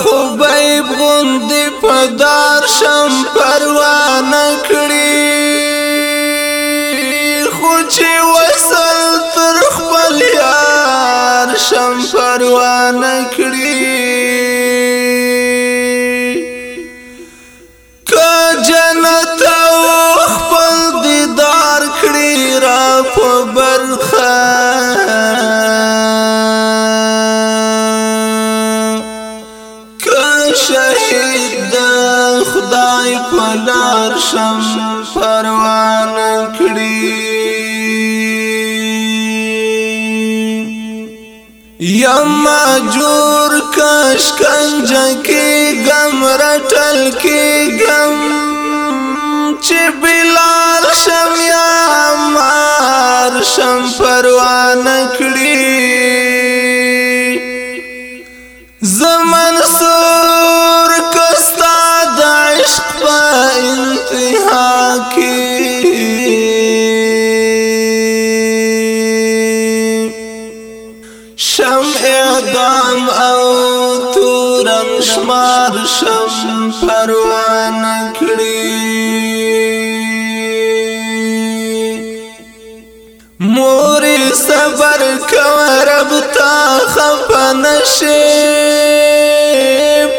خو بیب غوندې پدار شم پر شهید خدای په لار شم پروان کړی یم جوړ کش کنج کی غم رټل کی غم چې بلال شم یا شم اعدام او تورن شمار شم پروان کړی مور صبر کو رب تا خپ نشي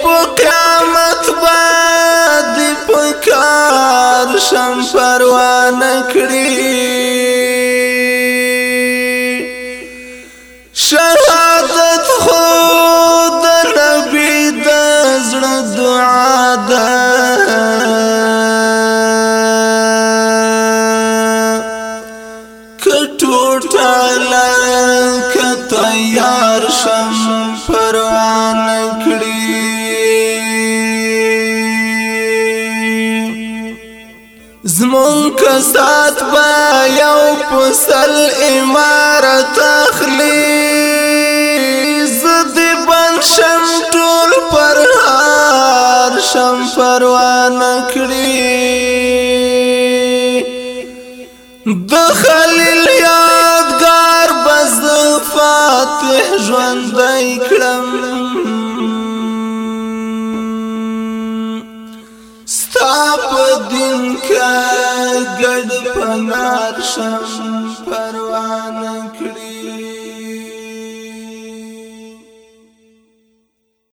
په قیامت باندې پکار شم پروان کړی تعالی که تیار شم پروان کړی زمون کسات با یو پسل امارت اخلی زد بن شم ټول پر هار شم پروان کړی د خلیل یا نار شم پر